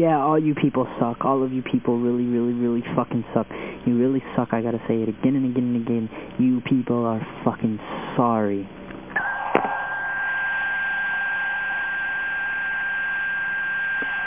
Yeah, all you people suck. All of you people really, really, really fucking suck. You really suck. I gotta say it again and again and again. You people are fucking sorry.